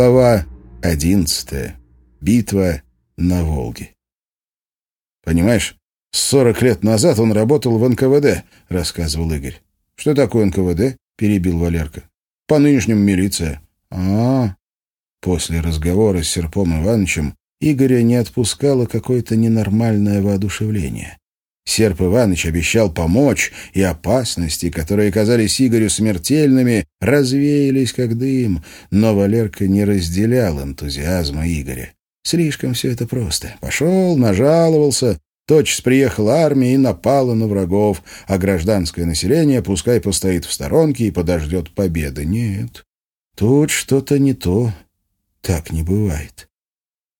Глава одиннадцатая. Битва на Волге. «Понимаешь, сорок лет назад он работал в НКВД», — рассказывал Игорь. «Что такое НКВД?» — перебил Валерка. «По нынешнему милиция». А, -а, а После разговора с Серпом Ивановичем Игоря не отпускало какое-то ненормальное воодушевление. Серп Иванович обещал помочь, и опасности, которые казались Игорю смертельными, развеялись как дым, но Валерка не разделял энтузиазма Игоря. Слишком все это просто. Пошел, нажаловался, тотчас приехала армия и напала на врагов, а гражданское население пускай постоит в сторонке и подождет победы. Нет, тут что-то не то. Так не бывает.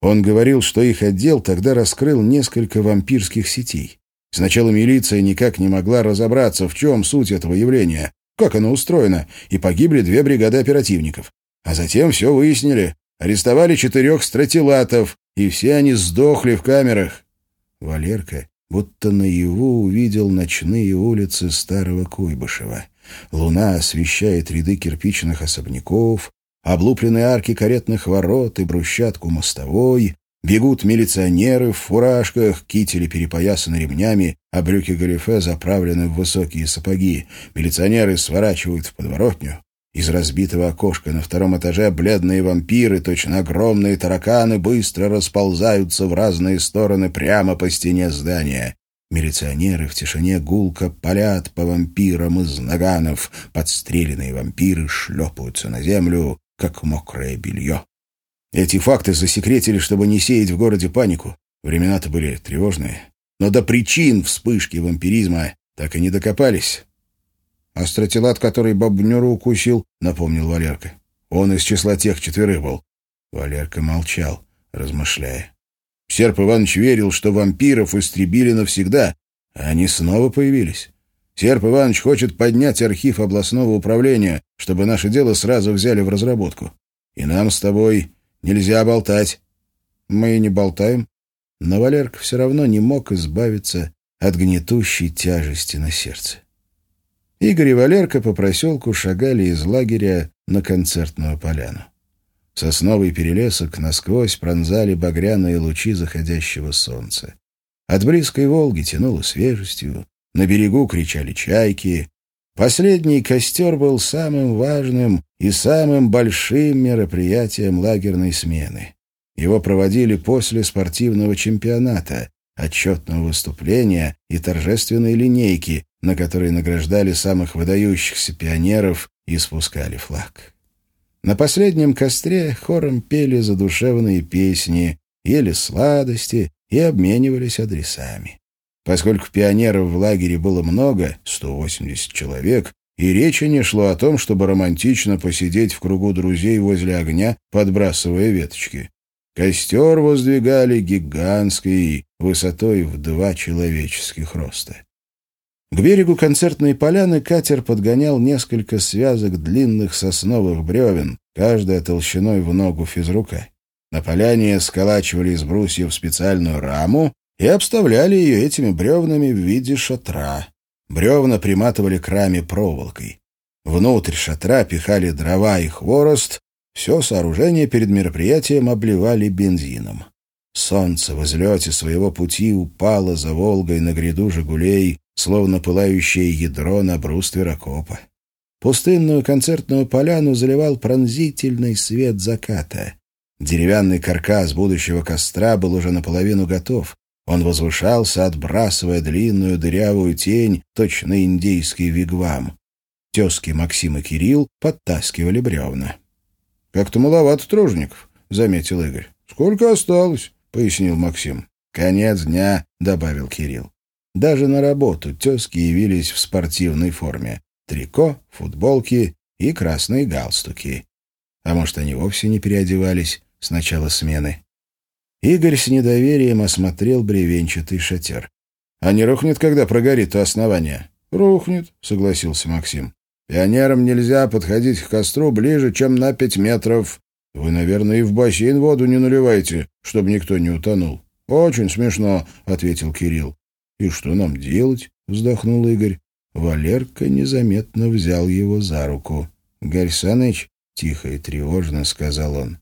Он говорил, что их отдел тогда раскрыл несколько вампирских сетей. Сначала милиция никак не могла разобраться, в чем суть этого явления, как оно устроено, и погибли две бригады оперативников. А затем все выяснили. Арестовали четырех стратилатов, и все они сдохли в камерах. Валерка будто наяву увидел ночные улицы старого Куйбышева. Луна освещает ряды кирпичных особняков, облупленные арки каретных ворот и брусчатку мостовой, Бегут милиционеры в фуражках, кители перепоясаны ремнями, а брюки галифе заправлены в высокие сапоги. Милиционеры сворачивают в подворотню. Из разбитого окошка на втором этаже бледные вампиры, точно огромные тараканы, быстро расползаются в разные стороны прямо по стене здания. Милиционеры в тишине гулко палят по вампирам из наганов. Подстреленные вампиры шлепаются на землю, как мокрое белье. Эти факты засекретили, чтобы не сеять в городе панику. Времена-то были тревожные. Но до причин вспышки вампиризма так и не докопались. «А стратилат, который бабнюру укусил?» — напомнил Валерка. «Он из числа тех четверых был». Валерка молчал, размышляя. Серп Иванович верил, что вампиров истребили навсегда, а они снова появились. Серп Иванович хочет поднять архив областного управления, чтобы наше дело сразу взяли в разработку. И нам с тобой Нельзя болтать. Мы и не болтаем. Но Валерка все равно не мог избавиться от гнетущей тяжести на сердце. Игорь и Валерка по проселку шагали из лагеря на концертную поляну. Сосновый перелесок насквозь пронзали багряные лучи заходящего солнца. От близкой Волги тянуло свежестью, на берегу кричали чайки, Последний костер был самым важным и самым большим мероприятием лагерной смены. Его проводили после спортивного чемпионата, отчетного выступления и торжественной линейки, на которой награждали самых выдающихся пионеров и спускали флаг. На последнем костре хором пели задушевные песни, ели сладости и обменивались адресами. Поскольку пионеров в лагере было много, 180 человек, и речи не шло о том, чтобы романтично посидеть в кругу друзей возле огня, подбрасывая веточки. Костер воздвигали гигантский, высотой в два человеческих роста. К берегу концертной поляны катер подгонял несколько связок длинных сосновых бревен, каждая толщиной в ногу физрука. На поляне сколачивали из брусьев специальную раму, и обставляли ее этими бревнами в виде шатра. Бревна приматывали к раме проволокой. Внутрь шатра пихали дрова и хворост, все сооружение перед мероприятием обливали бензином. Солнце в излете своего пути упало за Волгой на гряду «Жигулей», словно пылающее ядро на бруствер окопа. Пустынную концертную поляну заливал пронзительный свет заката. Деревянный каркас будущего костра был уже наполовину готов. Он возвышался, отбрасывая длинную дырявую тень, точно индейский вигвам. Тезки Максим и Кирилл подтаскивали бревна. — Как-то маловато тружников, — заметил Игорь. — Сколько осталось? — пояснил Максим. — Конец дня, — добавил Кирилл. Даже на работу тезки явились в спортивной форме. Трико, футболки и красные галстуки. А может, они вовсе не переодевались с начала смены. Игорь с недоверием осмотрел бревенчатый шатер. «А не рухнет, когда прогорит у основания?» «Рухнет», — согласился Максим. «Пионерам нельзя подходить к костру ближе, чем на пять метров. Вы, наверное, и в бассейн воду не наливаете, чтобы никто не утонул». «Очень смешно», — ответил Кирилл. «И что нам делать?» — вздохнул Игорь. Валерка незаметно взял его за руку. «Гарь Саныч», — тихо и тревожно сказал он,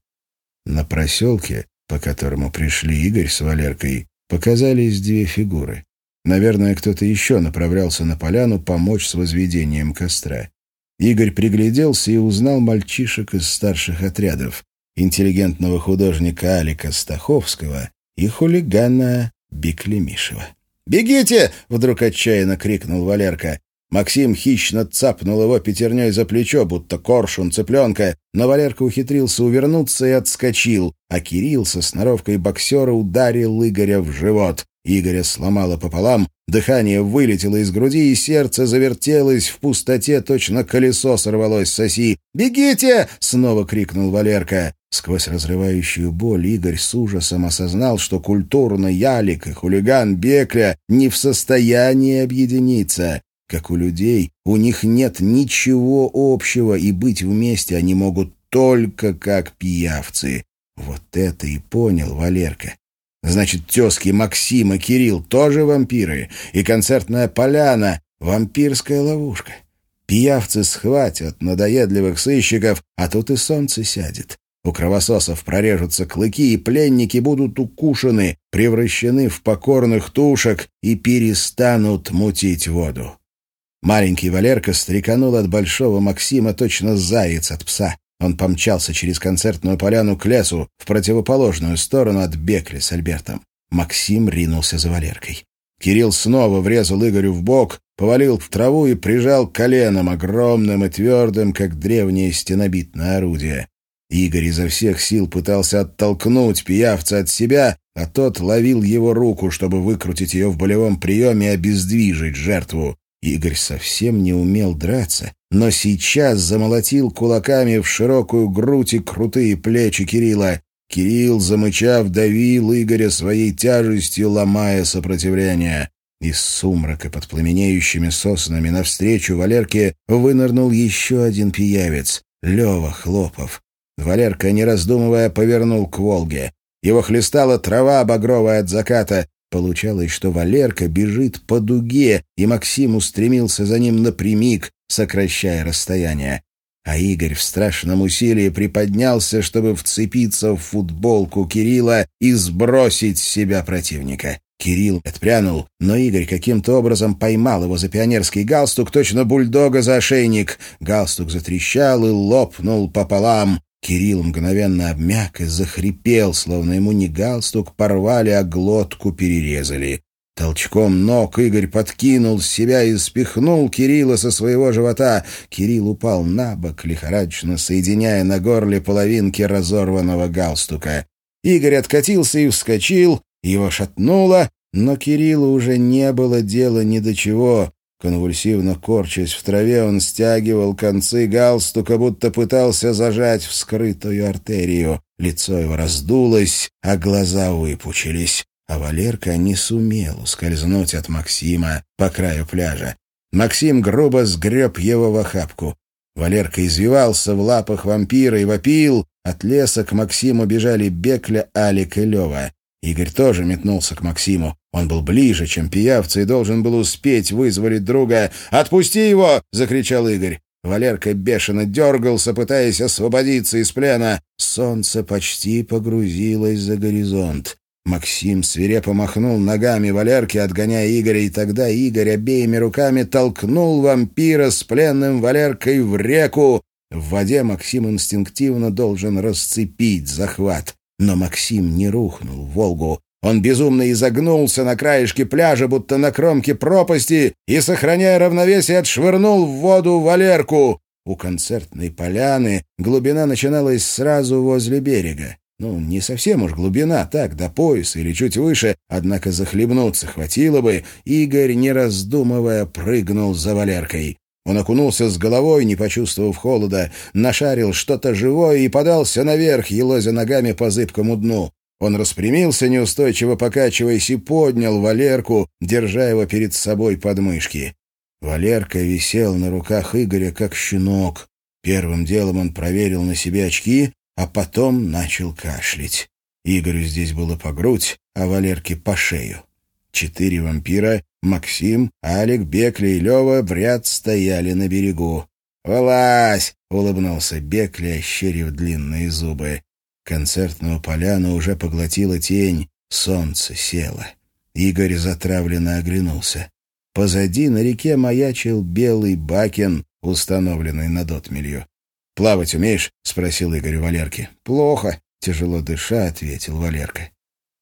На проселке, по которому пришли Игорь с Валеркой, показались две фигуры. Наверное, кто-то еще направлялся на поляну помочь с возведением костра. Игорь пригляделся и узнал мальчишек из старших отрядов, интеллигентного художника Алика Стаховского и хулигана Биклемишева. «Бегите!» — вдруг отчаянно крикнул Валерка. Максим хищно цапнул его пятерней за плечо, будто коршун цыпленка, но Валерка ухитрился увернуться и отскочил, а Кирилл со сноровкой боксера ударил Игоря в живот. Игоря сломало пополам, дыхание вылетело из груди, и сердце завертелось в пустоте, точно колесо сорвалось с оси. «Бегите!» — снова крикнул Валерка. Сквозь разрывающую боль Игорь с ужасом осознал, что культурный ялик и хулиган Бекля не в состоянии объединиться. Как у людей, у них нет ничего общего, и быть вместе они могут только как пиявцы. Вот это и понял Валерка. Значит, тезки Максим и Кирилл тоже вампиры, и концертная поляна — вампирская ловушка. Пиявцы схватят надоедливых сыщиков, а тут и солнце сядет. У кровососов прорежутся клыки, и пленники будут укушены, превращены в покорных тушек и перестанут мутить воду. Маленький Валерка стреканул от большого Максима точно заяц от пса. Он помчался через концертную поляну к лесу, в противоположную сторону от Бекли с Альбертом. Максим ринулся за Валеркой. Кирилл снова врезал Игорю в бок, повалил в траву и прижал коленом, огромным и твердым, как древнее стенобитное орудие. Игорь изо всех сил пытался оттолкнуть пиявца от себя, а тот ловил его руку, чтобы выкрутить ее в болевом приеме и обездвижить жертву. Игорь совсем не умел драться, но сейчас замолотил кулаками в широкую грудь и крутые плечи Кирилла. Кирилл, замычав, давил Игоря своей тяжестью, ломая сопротивление. Из сумрака под пламенеющими соснами навстречу Валерке вынырнул еще один пиявец — Лева Хлопов. Валерка, не раздумывая, повернул к Волге. Его хлестала трава багровая от заката, Получалось, что Валерка бежит по дуге, и Максим устремился за ним напрямик, сокращая расстояние. А Игорь в страшном усилии приподнялся, чтобы вцепиться в футболку Кирилла и сбросить с себя противника. Кирилл отпрянул, но Игорь каким-то образом поймал его за пионерский галстук, точно бульдога за ошейник. Галстук затрещал и лопнул пополам. Кирилл мгновенно обмяк и захрипел, словно ему не галстук порвали, а глотку перерезали. Толчком ног Игорь подкинул себя и спихнул Кирилла со своего живота. Кирилл упал на бок, лихорадочно соединяя на горле половинки разорванного галстука. Игорь откатился и вскочил, его шатнуло, но Кириллу уже не было дела ни до чего. Конвульсивно корчась в траве, он стягивал концы галстука, будто пытался зажать вскрытую артерию. Лицо его раздулось, а глаза выпучились. А Валерка не сумел ускользнуть от Максима по краю пляжа. Максим грубо сгреб его в охапку. Валерка извивался в лапах вампира и вопил. От леса к Максиму бежали Бекля, Алик и Лева. Игорь тоже метнулся к Максиму. Он был ближе, чем пиявцы, и должен был успеть вызволить друга. «Отпусти его!» — закричал Игорь. Валерка бешено дергался, пытаясь освободиться из плена. Солнце почти погрузилось за горизонт. Максим свирепо махнул ногами Валерки, отгоняя Игоря, и тогда Игорь обеими руками толкнул вампира с пленным Валеркой в реку. В воде Максим инстинктивно должен расцепить захват. Но Максим не рухнул в Волгу. Он безумно изогнулся на краешке пляжа, будто на кромке пропасти, и, сохраняя равновесие, отшвырнул в воду Валерку. У концертной поляны глубина начиналась сразу возле берега. Ну, не совсем уж глубина, так, до пояса или чуть выше, однако захлебнуться хватило бы. Игорь, не раздумывая, прыгнул за Валеркой. Он окунулся с головой, не почувствовав холода, нашарил что-то живое и подался наверх, елозя ногами по зыбкому дну. Он распрямился, неустойчиво покачиваясь, и поднял Валерку, держа его перед собой под мышки. Валерка висел на руках Игоря, как щенок. Первым делом он проверил на себе очки, а потом начал кашлять. Игорю здесь было по грудь, а Валерке по шею. Четыре вампира — Максим, Алик, Бекли и Лева — в ряд стояли на берегу. «Вылазь!» — улыбнулся Бекли, ощерив длинные зубы. Концертную поляну уже поглотила тень, солнце село. Игорь затравленно оглянулся. Позади на реке маячил белый бакен, установленный над отмелью. «Плавать умеешь?» — спросил Игорь Валерки. «Плохо», — тяжело дыша, ответил Валерка.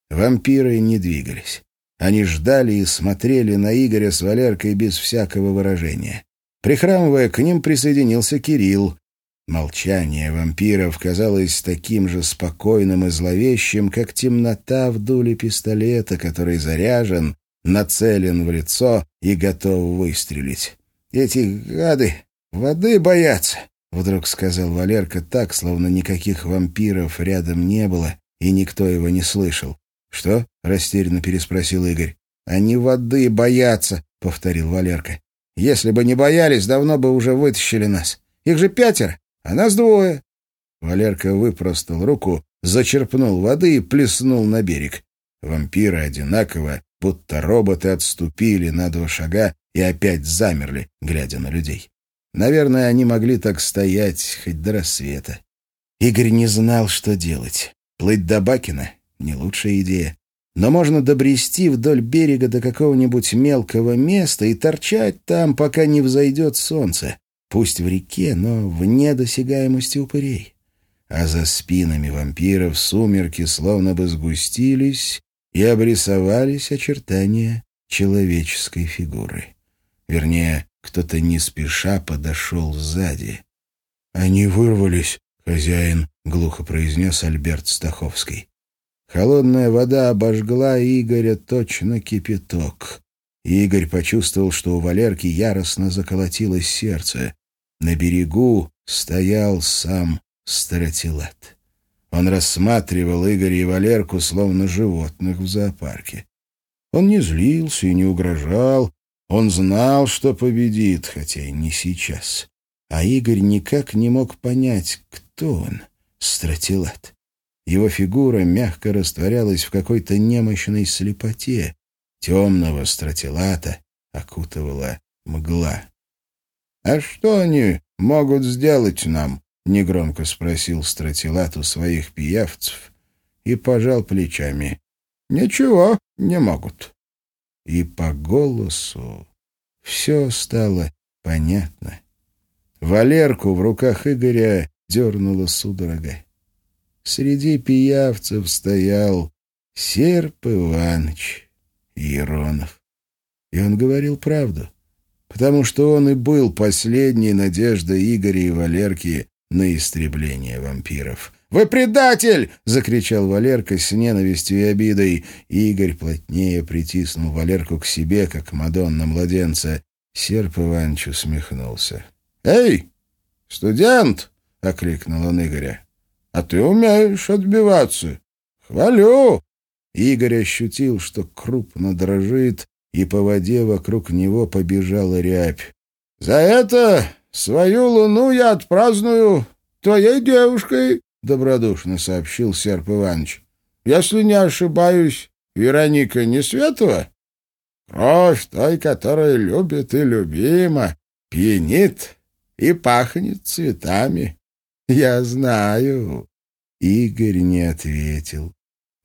Вампиры не двигались. Они ждали и смотрели на Игоря с Валеркой без всякого выражения. Прихрамывая, к ним присоединился Кирилл. Молчание вампиров казалось таким же спокойным и зловещим, как темнота в дуле пистолета, который заряжен, нацелен в лицо и готов выстрелить. «Эти гады воды боятся», — вдруг сказал Валерка так, словно никаких вампиров рядом не было, и никто его не слышал. «Что?» — растерянно переспросил Игорь. «Они воды боятся», — повторил Валерка. «Если бы не боялись, давно бы уже вытащили нас. Их же пятеро а нас двое. Валерка выпростал руку, зачерпнул воды и плеснул на берег. Вампиры одинаково, будто роботы отступили на два шага и опять замерли, глядя на людей. Наверное, они могли так стоять хоть до рассвета. Игорь не знал, что делать. Плыть до Бакина — не лучшая идея. Но можно добрести вдоль берега до какого-нибудь мелкого места и торчать там, пока не взойдет солнце. Пусть в реке, но вне досягаемости упырей. А за спинами вампиров сумерки словно бы сгустились и обрисовались очертания человеческой фигуры. Вернее, кто-то не спеша подошел сзади. «Они вырвались, хозяин», — глухо произнес Альберт Стаховский. Холодная вода обожгла Игоря точно кипяток. Игорь почувствовал, что у Валерки яростно заколотилось сердце. На берегу стоял сам Стратилат. Он рассматривал Игоря и Валерку словно животных в зоопарке. Он не злился и не угрожал. Он знал, что победит, хотя и не сейчас. А Игорь никак не мог понять, кто он, Стратилат. Его фигура мягко растворялась в какой-то немощной слепоте, темного стратилата окутывала мгла. «А что они могут сделать нам?» — негромко спросил стратилат у своих пиявцев и пожал плечами. «Ничего не могут». И по голосу все стало понятно. Валерку в руках Игоря дернула судорога. Среди пиявцев стоял Серп Иваныч. Еронов. И он говорил правду, потому что он и был последней надеждой Игоря и Валерки на истребление вампиров. «Вы предатель!» — закричал Валерка с ненавистью и обидой. Игорь плотнее притиснул Валерку к себе, как Мадонна младенца. Серп Иванович усмехнулся. «Эй, студент!» — окликнул он Игоря. «А ты умеешь отбиваться. Хвалю!» Игорь ощутил, что крупно дрожит, и по воде вокруг него побежала рябь. «За это свою луну я отпраздную твоей девушкой», — добродушно сообщил Серп Иванович. «Если не ошибаюсь, Вероника не Светова? Кровь той, которая любит и любима, пьянит и пахнет цветами. Я знаю». Игорь не ответил.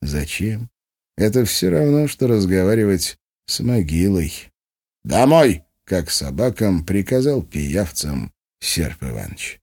Зачем? Это все равно, что разговаривать с могилой. «Домой!» — как собакам приказал пиявцам Серп Иванович.